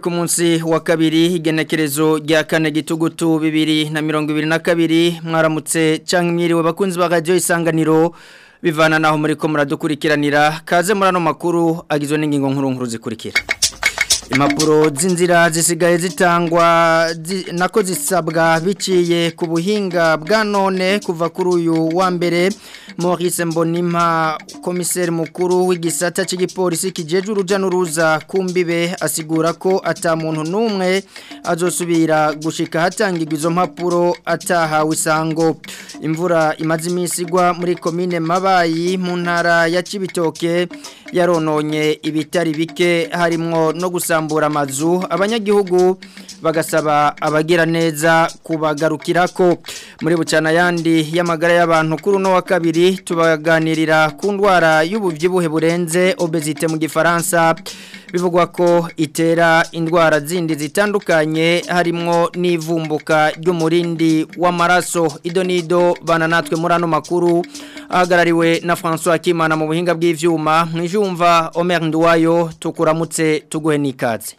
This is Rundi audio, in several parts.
ku munsi wa kabiri igenekerezo rya kane gitugutu bibiri na mirongo ibiri na kabiri mwaramutse cyangwa imyiriwe bakunzi ba radiyo isanganiro bivana naho muri ko muradukurikiranira kaze murano makuru agizwe n'ingingo nkuru nkuru zikurikira impapuro z'inzira zisigaye zitangwa nako zisabwa biciye ku buhinga bwa none kuva kuri uyu wa mbere Maurice mbonima komiseri mukuru w'igisata cy'igipolisi kijeje urujya n'uruza ku asigura ko atamuntu n'umwe azosubira gushika hatangirwa izo mpapuro atahawe isango imvura imaze iminsi igwa muri komine mabayi mu ntara ya kibitoke yarononye ibitari bike harimo no gusa gutambura amazu abanyagihugu bagasaba abagera neza kubagarukirako muri bucana yandi y'amagara y'abantu kuri uno wa kabiri tubaganirira ku ndwara y'ububyibuhe burenze obezite mu gifaransa bivugwa ko itera indwara zindi zitandukanye harimo n'ivumbuka ry'umurindi w'amaraso ido n'ido bana natwe muri makuru agarariwe na François Kimana mu buhinga bw'ivyuma mwijumva Omer Nduwayo tukuramutse tuguhe n'ikaze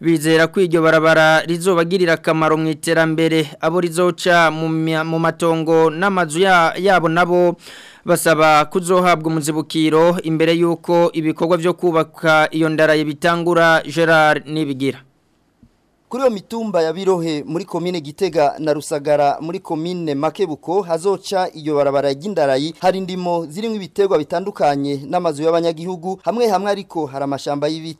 bizera ko iryo barabara rizobagirira akamaro mu iterambere abo rizoca mu matongo n'amazu yabo nabo basaba kuzohabwa umuzibukiro imbere y'uko ibikorwa byo kubaka iyo ndaraye bitangura gerard nibigira kuri iyo mitumba ya birohe muri komine gitega na rusagara muri komine makebuko hazoca iyo barabara ry'indarayi hari ndimo zirimo ibiterwa bitandukanye n'amazu y'abanyagihugu hamwe hamwe ariko hari amashamba y'ibiti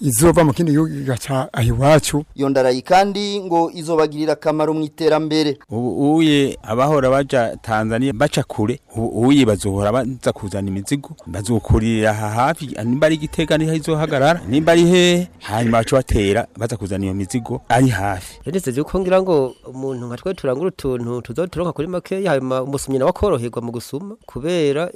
izova mu kindi gihugu igaca aho iwacu iyo ndarayi kandi ngo izobagirira akamaro mu iterambere ubu uye abahora baja tanzania baca kure uye bazohora baza kuzana imizigo bazokurira aha hafi nimba ari igitega niho izohagarara nimba ari hehe hanyuma baca batera baza kuzana iyo mizigo ari hafi rero nizeze ngira ngo umuntu nka twe turangura utuntu tuzoturonka kuri makeya hanyuma umusomyi nawe akoroherwa mu gusuma kubera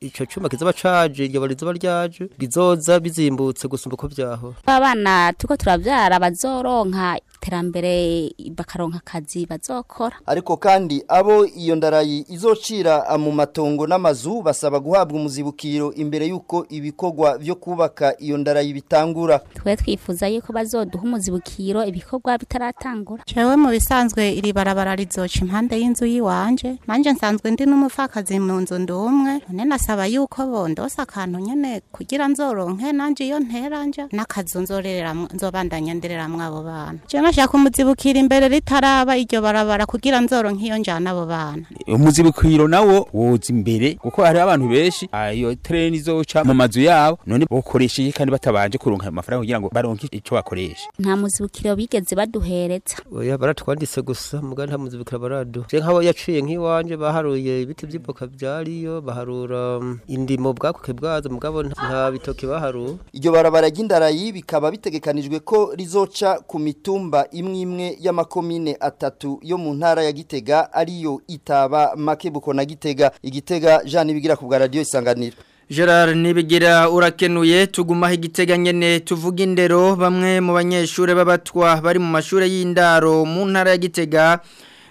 icyo cyuma kizoba caje iryo barizoba ryaje bizoza bizimbutse gusumba uko vya by'aho abana turiko turabyara bazoronka iterambere bakaronka akazi bazokora ariko kandi abo iyo ndarayi izocira mu matongo n'amazu basaba guhabwa umuzibukiro imbere y'uko ibikorwa byo kubaka iyo ndarayi bitangura twe twifuza yuko bazoduha umuzibukiro ibikorwa bitaratangura jewe mu bisanzwe iri barabara rizoca impande y'inzu yiwanje manje nsanzwe ndi n’umufakazi mu nzu ndi umwe none nasaba yuko bondosa akantu nyene kugira nzoronke nanje iyo nja. n'akazu nzobandanya ndereramwo abo bana je nashaka umuzibukiro imbere ritaraba iryo barabara kugira nzoro iyo njana abo bana umuzibukiro nawo woza imbere kuko hari abantu benshi ayo ah, treni zoca mu mazu yabo none bokoresheje kandi batabanje kurunka amafaranga kugira ngo baronke ico bakoresha nta muzibukiro bigeze baduhereza oya baratwanditse gusa muga nta muzibukiro baradu je nk'abo yaciye nk'iwanje baharuye ibiti vy'ivoka byariyo baharura mm, indimo bwakuke bwazo mugabo nta bitoke baharuye iryo barabara ry'indara Nyabarayi bikaba bitegekanijwe ko rizoca ku mitumba imwe imwe y'amakomine atatu yo mu ntara ya Gitega ariyo Itaba Makebuko na Gitega igitega Jean Nibigira ku bwa radio isanganiro Gerard nibigira urakenuye tugumaho igitega nyene tuvuga indero bamwe mu banyeshure babatwa bari mu mashure y'indaro mu ntara ya Gitega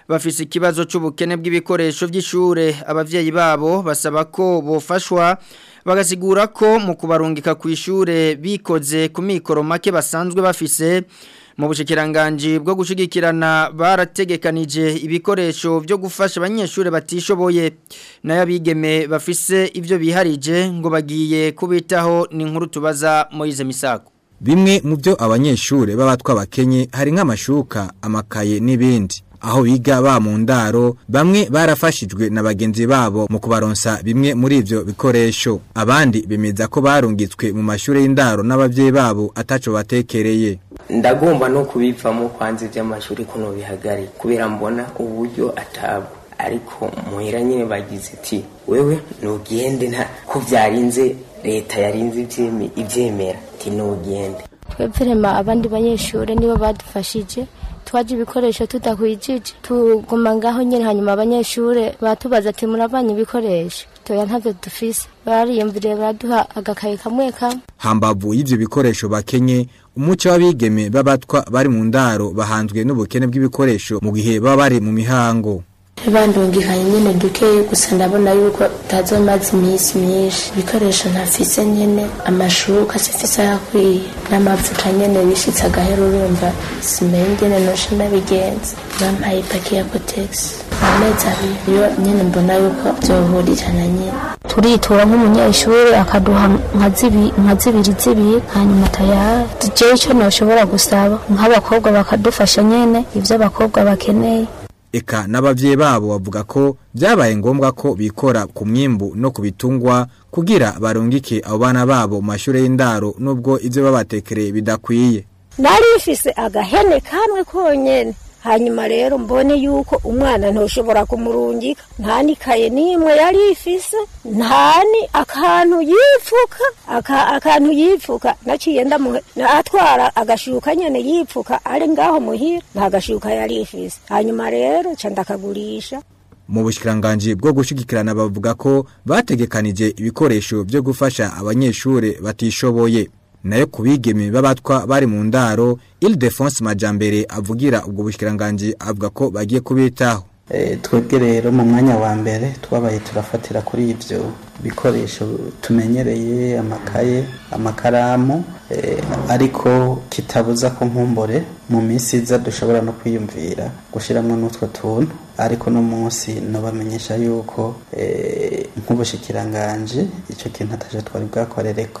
bafise ikibazo cy'ubukene bw'ibikoresho by'ishure abavyeyi babo basaba ko bofashwa bagasigura ko mu kubarungika ku ishure bikoze ku mikoro make basanzwe bafise mu bushikiranganje bwo gushigikirana barategekanije ibikoresho byo gufasha abanyeshuri batishoboye n'ayabigeme bafise ibyo biharije ngo bagiye kubitaho ni tubaza muri izo misako bimwe mu byo abanyeshuri b'abatwa bakenye hari nk'amashuka amakaye n'ibindi aho biga ba mu ndaro bamwe barafashijwe na bagenzi babo mu kubaronsa bimwe muri ivyo bikoresho abandi bemeza ko barungitswe mu mashuri y'indaro n'abavyeyi babo ataco batekereye ndagomba no kubipfamo kwanza ivy'amashuri kuno bihagari kubera mbona uburyo atabwo ariko muhira nyine bagize iti wewe nugende nta ko byarinze leta yarinze ibyemera ati ntugende twebwe abandi banyeshuri nibo badufashije twaje ibikoresho tudakwigije tuguma ngaho nyine hanyuma abanyeshuri batubaza ati murabanye ibikoresho toya ntabyo dufise bariyumvire baraduha agakayi kamwe kamwe hambavu y'ibyo bikoresho bakenye umuco w'abigeme b'abatwa bari mu ndaro bahanzwe n'ubukene bw'ibikoresho mu gihe baba bari mu mihango bandungikanye nyine duke gusa ndabona yuko utaza umaze iminsi myinshi ibikoresho ntafise nyine amashuka sifise ayakwiye n'amavuta nyine bishitse agahera urumva simenye ingene noshe nabigenza bampaye ipaki ya kotegisi amezi abiri yo nyine mbona yuko byohurira nyine turitura nk'umunyeshuri akaduha nka zibiri zibiri hanyuma tayari jewe icyo noshobora gusaba nk'abakobwa bakadufasha nyine ibyo abakobwa bakeneye eka n'ababyeyi babo bavuga ko byabaye ngombwa ko bikora ku mwimbu no ku bitungwa kugira barungike abo bana babo mu mashuri y'indaro nubwo ibyo babatekereye bidakwiye nari ifise agahene kamwe konyine hanyuma rero mbone yuko umwana ntushobora kumurungika nta n'ikaye n'imwe yari ifise nta ni akantu yipfuka akantu yipfuka naciye ndamuhe atwara agashuka nyine yipfuka ari ngaho muhira nta gashuka yari ifise hanyuma rero nca ndakagurisha mu bushyikiranganji bwo gushyigikirana bavuga ko bategekanije ibikoresho byo gufasha abanyeshuri batishoboye nayo ku bigeme b'abatwa bari mu ndaro il defonse majyambere avugira ubwo bushyikirangange avuga ko bagiye kubitaho eh, twebwe rero mu mwanya wa mbere twabaye turafatira kuri ibyo bikoresho tumenyereye amakaye amakaramu eh, ariko kitabuza ko nkumbure mu minsi iza dushobora no kwiyumvira gushyiramo n'utwo tuntu ariko no munsi nubamenyesha yuko eh, nk'ubushikiranganje icyo kintu ataje twari bwakorereko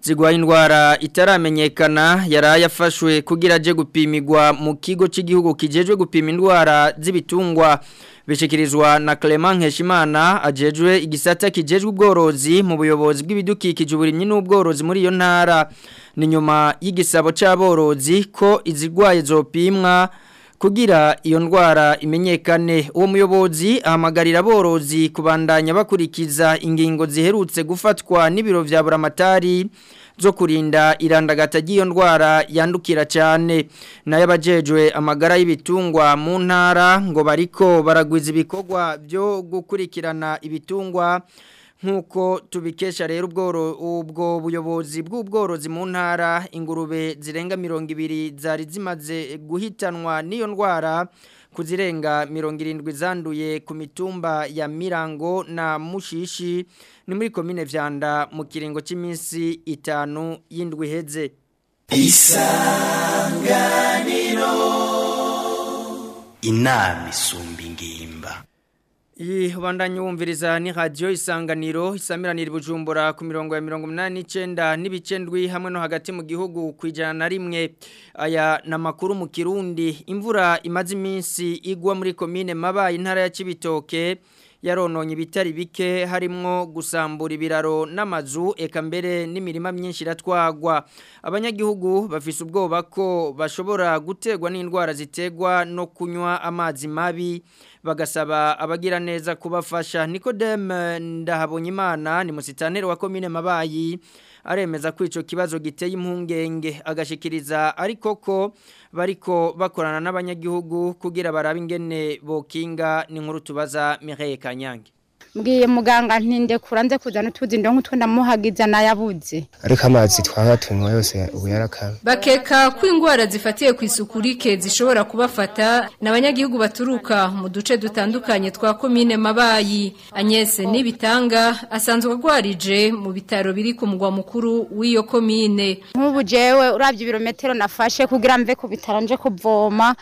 zirwaye indwara itaramenyekana yaraya yafashwe kugira ajye gupimirwa mu kigo cy'igihugu kijejwe gupima indwara z'ibitungwa bishikirizwa na Clement Nkeshimana ajejwe igisata kijejwe ubworozi mu buyobozi bw'ibidukikije uburimyi n'ubworozi muri iyo ntara ni nyuma y'igisabo cy'aborozi ko izirwaye zopimwa kugira iyo ndwara imenyekane uwo muyobozi ahamagarira aborozi kubandanya bakurikiza ingingo ziherutse gufatwa n'ibiro bya buramatari zo kurinda irandagata ry'iyo ndwara yandukira cyane nayo abajejwe amagara y'ibitungwa mu ntara ngo bariko baragwiza ibikorwa byo gukurikirana ibitungwa nk'uko tubikesha rero ubworo ubwo buyobozi bw'ubworozi mu ntara ingurube zirenga mirongo ibiri zari zimaze guhitanwa n'iyo ndwara kuzirenga mirongo irindwi zanduye ku mitumba ya mirango na mushishi ni muri komine vyanda mu kiringo cy'iminsi itanu y'indwi iheze isanganiro inama isumba Iwandanya wumviriza ni radio isanganiro isamiranira bujumbura ku mirongo ya mirongo mnani chenda nibicendwi hamwe no hagati mu gihugu kwijana na rimwe aya na makuru mu Kirundi imvura imaze iminsi igwa muri commune mabaye intara ya Cibitoke yarononye ibitari bike harimwo gusambura ibiraro n'amazu eka mbere n'imirima myinshi iratwagwa abanyagihugu bafise ubwoba ko bashobora guterwa n'indwara zitegwa no kunywa amazi mabi bagasaba abagira neza kubafasha niko deme eh, ndahabonye imana ni musitaneri wa komine mabayi aremeza ko icyo kibazo giteye impungenge agashikiriza ariko ko bariko bakorana n'abanyagihugu kugira barabe ingene bokinga ni nkuru tubaza Mireille Kanyange mbwiye muganga ntindekura nze kuzana utuzi ndo nk'utwo ndamuhagiza nayabuze ariko amazi twaba tunywa yose ubu yarakamye bakeka ko indwara zifatiye ku isuku rike zishobora kubafata ni abanyagihugu baturuka mu duce dutandukanye twa komine mabayi anyese n'ibitanga asanzwe agwarije mu bitaro biri ku mugwa mukuru w'iyo komine nk'ubu jewe urabye ibirometero nafashe kugira mve ku bitaro nje kuvoma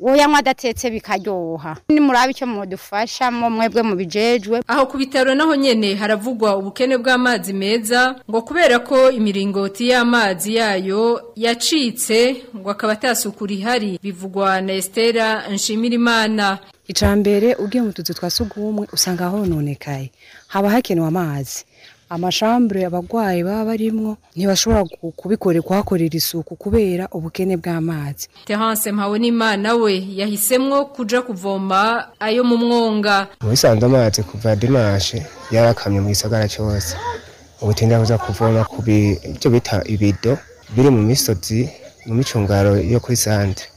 uyanywa adatetse bikaryoha nimuraba icyo mudufashamo mwebwe mu bijejwe aho ku bitaro naho nyene haravugwa ubukene bw'amazi meza ngo kubera ko imiringoti y'amazi yayo yacitse ngo akaba atasukura ihari bivugwa na Estera Nshimirimana icambere ugiye mu tuzu twa sugumwe usanga hononekaye haba hakenewe amazi amashambure abarwayi baba barimwo ntibashobora kubikore kuhakorera isuku kubera ubukene bw'amazi terance mpabonimana we yahisemwo kuja kuvoma ayo mu mwonga ubusanzwe amazi kuva dimashe yarakamye mu gisagara cyose ubutinda buza kuvoma ku byo bita ibido biri mu misozi mu micungaro yo kuri sante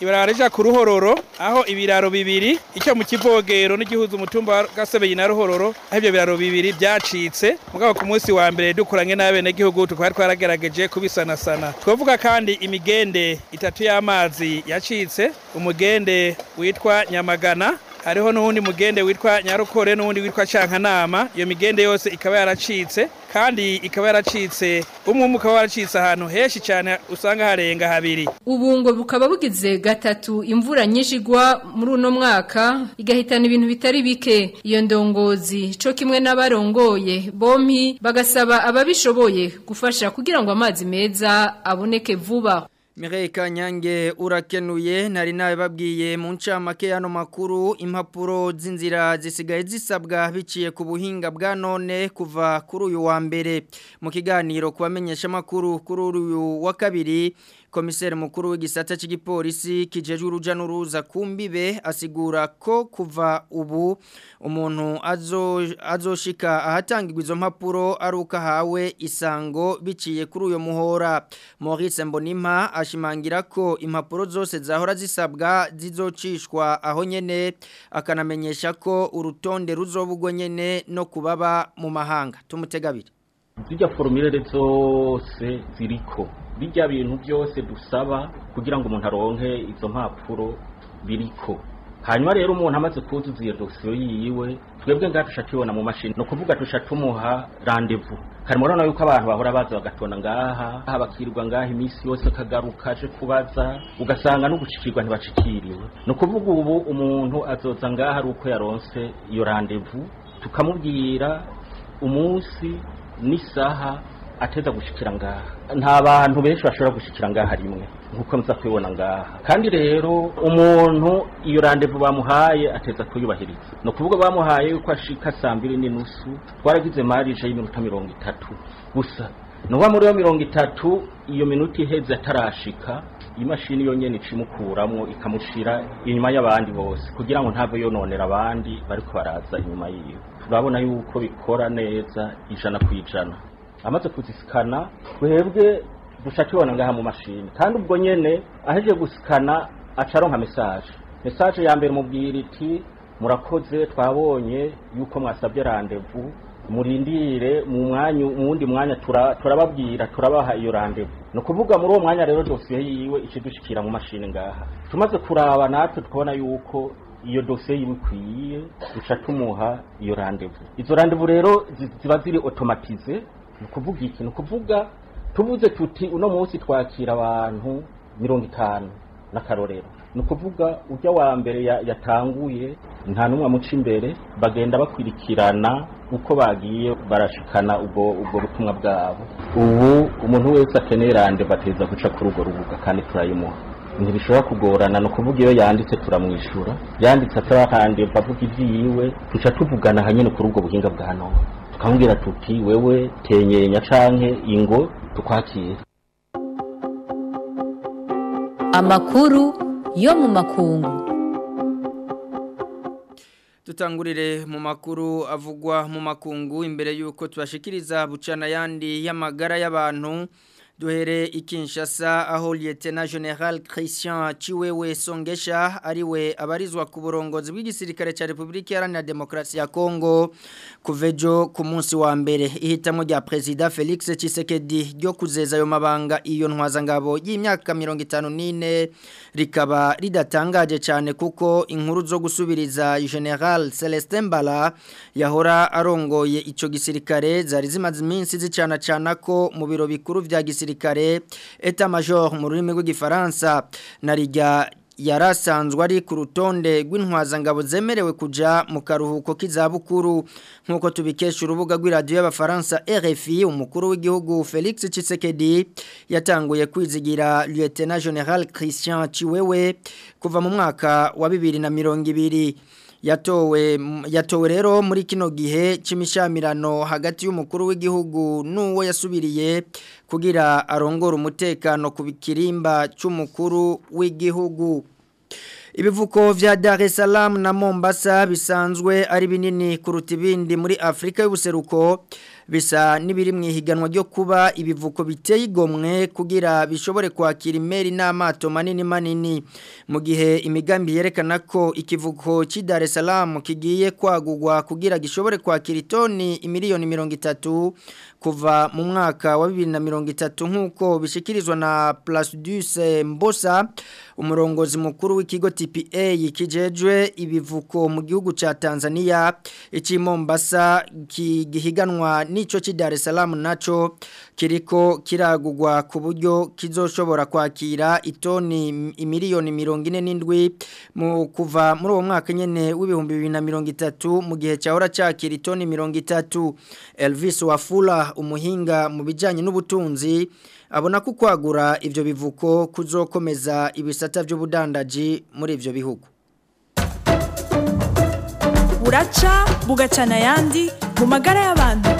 ibarabara rija ku ruhororo aho ibiraro bibiri icyo mu kivogero n'igihuza umutumba wa gasebeye na ruhororo aho ibyo biraro bibiri byacitse mugabo ku munsi wa mbere dukuranye n'abenegihugu twari twaragerageje kubisanasana twavuga kandi imigende itatu y'amazi yacitse umugende witwa nyamagana hariho n'uwundi mugende witwa nyarukore n'uwundi witwa cankanama iyo migende yose ikaba yaracitse kandi ikaba yaracitse umwe umwe ukaba waracitse ahantu henshi cyane usanga harenga habiri ubu ngo bukaba bugize gatatu imvura nyinshi igwa muri uno mwaka igahitana ibintu bitari bike iyo ndongozi cyo kimwe n'abarongoye bompi bagasaba ababishoboye gufasha kugira ngo amazi meza aboneke vuba Mireye Kanyange urakenuye nari nawe babwiye mu ncamake y'ano makuru impapuro z'inzira zisigaye zisabwa biciye ku buhinga bwa none kuva kuri uyu wa mbere mu kiganiro kubamenyesha makuru kuri uyu wa kabiri komiseri mukuru w'igisata cy'igipolisi kijeje uruja n'uruza kumbibe asigura ko kuva ubu umuntu azoshika ahatangirwa izo mpapuro aruka hawe isango biciye kuri uyo muhora Maurice Mbonima ashimangira ko impapuro zose zahora zisabwa zizocishwa aho nyene akanamenyesha ko urutonde ruzobugo nyene no kubaba mu mahanga tumutegabire zijya forumire zose ziriko bijya bintu byose dusaba kugira ngo umuntu aronke izo mpapuro biriko hanyuma rero umuntu amaze kuzuza iyo dosiyo yiwe twebwe ngaha duca tubibona mu mashini ni ukuvuga duca tumuha randevu kare murabona yuko abantu bahora baza bagatona ngaha aha ngaha iminsi yose akagaruka aje kubaza ugasanga no gucikirwa ntibacikiriwe ni ukuvuga ubu umuntu azoza ngaha ari uko yaronse iyo randevu tukamubwira umunsi n'isaha ateza gushikira ngaha nta bantu benshi bashobora gushikira ngaha rimwe nk'uko mza kubibona ngaha kandi rero umuntu iyo randevu bamuhaye ateza kuyubahiriza ni ukuvuga bamuhaye yuko ashika saa mbiri n'inusu twaragize marije y'iminota mirongo itatu gusa nuba muri iyo mirongo itatu iyo minota iheze atarashika imashini yonyine imukuramo ikamushyira inyuma y'abandi bose kugira ngo ntabwo yononera abandi bari baraza inyuma yiwe turabona yuko bikora neza ijana ku ijana amaze kuzisikana twebwe dushakibona ngaha mu mashini kandi ubwo nyine aheje gusikana acaronka mesaje mesaje ya mbere mubwira iti murakoze twabonye yuko mwasabye randevu murindire mu mwanya wundi mwanya turababwira turabaha iyo randevu ni ukuvuga muri uwo mwanya rero dosiye yiwe ikidushikira mu mashini ngaha tumaze kuraba natwe twabona yuko iyo dosiye yiwe ikwiye duca tumuha iyo randevu izo randevu rero ziba ziri otomatize ni ukuvuga iki ni ukuvuga tuvuze tuti uno munsi twakira abantu mirongo itanu n'akarorero ni ukuvuga ujya wa mbere yatanguye nta n'umwe amuca imbere bagenda bakurikirana uko bagiye barashikana ubwo ubwo butumwa bwabo ubu umuntu wese akeneye rande bateza guca kuri urwo rubuga kandi turayimuha ntibishobora kugorana ni ukuvuga iyo yanditse turamwishyura yanditse ataratangiye bavuga ibyiwe tuca tuvugana hanyine kuri ubwo buhinga bwa none tukamubwira tuti wewe tenyenya canke ingo tukwakira amakuru yo mu makungu dutangurire mu makuru avugwa mu makungu imbere y'uko tubashikiriza bucana yandi y'amagara y'abantu duhere ikinshasa aho lieutenant general Christian Chiwewe Songesha ariwe abarizwa ku burongozi bw'igisirikare cya Republika Iharanira Demokrasi ya Kongo kuvejo ku munsi wa mbere ihitamo rya President Felix Chisekedi ryo kuzeza ayo mabanga iyo ntwazangabo y'imyaka 54 rikaba ridatangaje cyane kuko inkuru zo gusubiriza General Celestin Bala yahora arongoye ico gisirikare zari zimaze iminsi zicana cana ko mu biro bikuru vya gisirikare gisirikare eta major mu rurimi rw'igifaransa na rijya yarasanzwe ari ku rutonde ngabo zemerewe kujya mu karuhuko k'izabukuru nk'uko tubikesha urubuga rw'iradiyo y'abafaransa RFI umukuru w'igihugu felix Tshisekedi yatanguye kwizigira Lieutenant General christian Chiwewe kuva mu mwaka wa bibiri na mirongo ibiri yatowe yatowe rero muri kino gihe cy'imishamirano hagati y'umukuru w'igihugu n'uwo yasubiriye kugira arongore umutekano ku bikirimba cy'umukuru w'igihugu ibivuko vya Dar es Salaam na Mombasa bisanzwe ari binini kuruta ibindi muri Afrika y'ubuseruko bisa n'ibiri mu ihiganwa ryo kuba ibivuko biteye igomwe kugira bishobore kwakira imeri n'amato manini manini mu gihe imigambi yerekana ko ikivuko cy'i Dar es Salaam kigiye kwagugwa kugira gishobore kwakira itoni imiliyoni mirongo itatu kuva mu mwaka wa bibiri na mirongo itatu nk'uko bishyikirizwa na Place du Mbosa umurongozi mukuru w'ikigo TPA yikijejwe ibivuko mu gihugu cha Tanzania ikimombasa Mombasa kigihiganwa nico ci Dar es Salaam naco kiriko kiragugwa ku buryo kizoshobora kwakira itoni imiliyoni 47 mu kuva muri uwo mwaka nyene w'ibihumbi 2030 mu gihe cyahora cyakira itoni 30 Elvis Wafula umuhinga mu bijanye n'ubutunzi abona ko kwagura ibyo bivuko kuzokomeza ibisata by'ubudandaji muri ibyo bihugu buraca bugacana ayandi mu magara y'abantu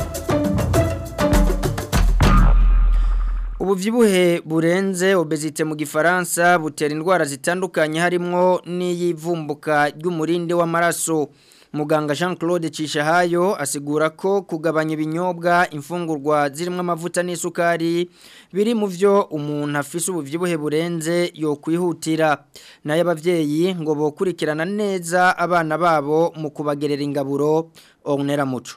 ubuvyibuhe burenze obezite mu gifaransa butera indwara zitandukanye harimo n'iyivumbuka ry'umurinde w'amaraso muganga jean claude cishahayo asigura ko kugabanya ibinyobwa imfungurwa zirimo amavuta n'isukari biri mu byo umuntu afise ububyibuhe burenze yo kwihutira nayo ababyeyi ngo bokurikirana neza abana babo mu kubagerera ingaburo onera muco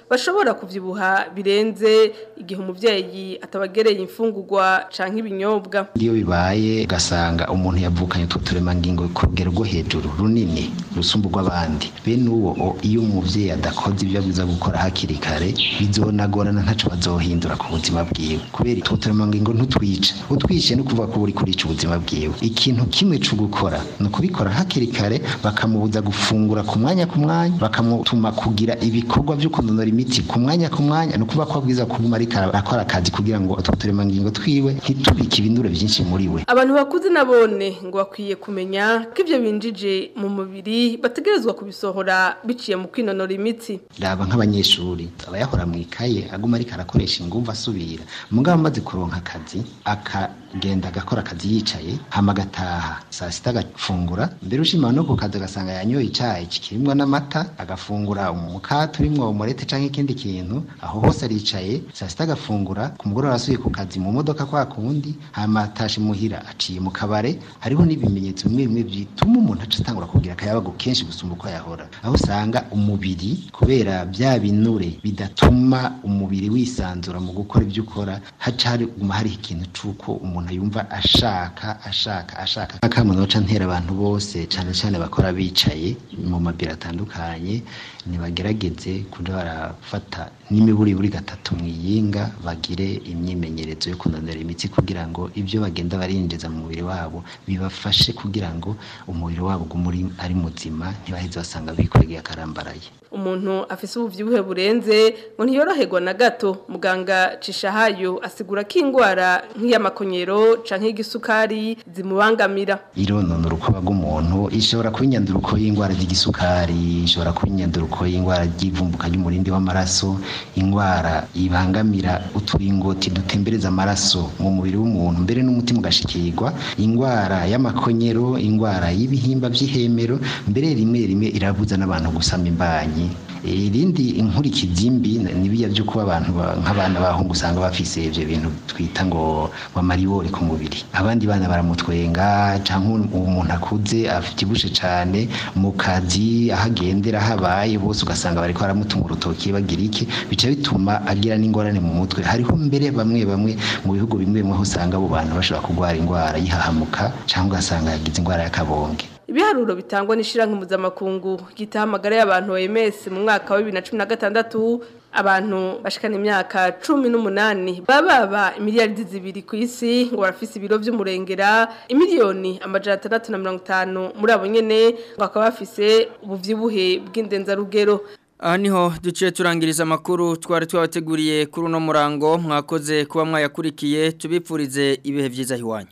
bashobora kubyibuha birenze igihe umubyeyi atabagereye imfungugwa cyangwa ibinyobwa bibaye urwaye ugasanga umuntu yavukanye utwo turemangingo ku rugero rwo hejuru runini rusumba rw’abandi bene uwo iyo umubyeyi adakoze ibyo abwiza gukora hakiri kare bizonagorana ntaco bazohindura ku buzima bwiwe kubera utwo turemangingo ntutwice utwishe no kuva kuburi kurica ubuzima bwiwe ikintu kimwe cyo gukora ni ukubikora hakiri kare bakamubuza gufungura ku mwanya ku mwanya bakamutuma kugira ibikorwa byo kunonora imiti ku mwanya ku mwanya ni ukuvuga ko abwiza kuguma ariko arakora akazi kugira ngo utwo turemangingo twiwe ntitubike ibinure byinshi muri we abantu bakuze nabone ngo bakwiye kumenya ko ibyo binjije mu mubiri bategerezwa kubisohora biciye mu kwinonora imitsi raba nk'abanyeshuri yahora mu ikaye aguma ariko arakoresha ingufu asubira mugabo amaze kuronka akazi aka ngenda agakora akazi yicaye hama agataha saa sita agafungura mbere ushimara no kukazi agasanga yanyoye icayi kirimwo n'amata agafungura umukate urimwo umurete canke ikindi kintu aho hose aricaye saa sita agafungura ku mugoroba asuye ku kazi mu modoka kwa kundi hama atashe muhira aciye mu kabare hariho n'ibimenyetso bimwe bimwe bituma umuntu aca atangura kugira akayabagu kenshi gusumba uko yahora aho usanga umubiri kubera bya binure bidatuma umubiri wisanzura mu gukora ibyo ukora haca hari ikintu cyuko umuntu umuntu yumva ashaka ashaka ashaka akamuno ca ntera abantu bose cyane cyane bakora bicaye mu mabiro atandukanye ntibagerageze kuja barafata n'imiburi buri gatatu mwiyinga bagire imyimenyerezo yo kunanura imitsi kugira ngo ibyo bagenda barinjiza mu mubiri wabo bibafashe kugira ngo umubiri wabo ugumure ari muzima ntibaheze basanga bikwegeye akarambaraye umuntu afise ubuvyibuhe burenze ngo ntiyoroherwa na gato muganga Cishahayo asigura ko indwara nk'iy'amakonyero canke y'igisukari zimubangamira ironona urukoba rw'umuntu ishobora kuba inyanduruko y’ingwara z'igisukari ishobora kuba inyanduruko y’ingwara ry'ivumbuka ry'umurindi w'amaraso indwara yibangamira uturingoti dutembereza amaraso mu mubiri w'umuntu mbere n'umutima ugashikirwa indwara y'amakonyero indwara y'ibihimba by'ihemero mbere rimwe rimwe irabuza n'abantu gusama imbanyi irindi inkuriki by'imbi ni byo kuba abantu nk'abana bahungu usanga bafise ibyo bintu twita ngo bamaribori ku mubiri abandi bana baramutwenga cyangwa umuntu akuze abyibushe cyane mu kazi aho agendera habaye bose ugasanga bari ko baramutunga urutoki bagira iki bica bituma agira n'ingorane mu mutwe hariho mbere bamwe bamwe mu bihugu bimwe bimwe usanga abo bantu bashobora kurwara indwara yihahamuka cyangwa ugasanga yagize indwara y'akabombwe ibiharuro bitangwa n'ishyirahamwe mpuzamakungu gitaha amagara y'abantu OMS mu mwaka wa 2016 abantu bashikana imyaka 18 bababa miliyaridi zibiri ku isi ngo barafise ibiro by'umurengera imiliyoni amajana itanu muri abo nyene ngo akaba bafise ubuvyibuhe bw'indenzarugero aha niho duciye turangiriza amakuru twari twabateguriye kuri uno murango mwakoze kuba mwayakurikiye tubipfurize ibihe byiza hiwanyu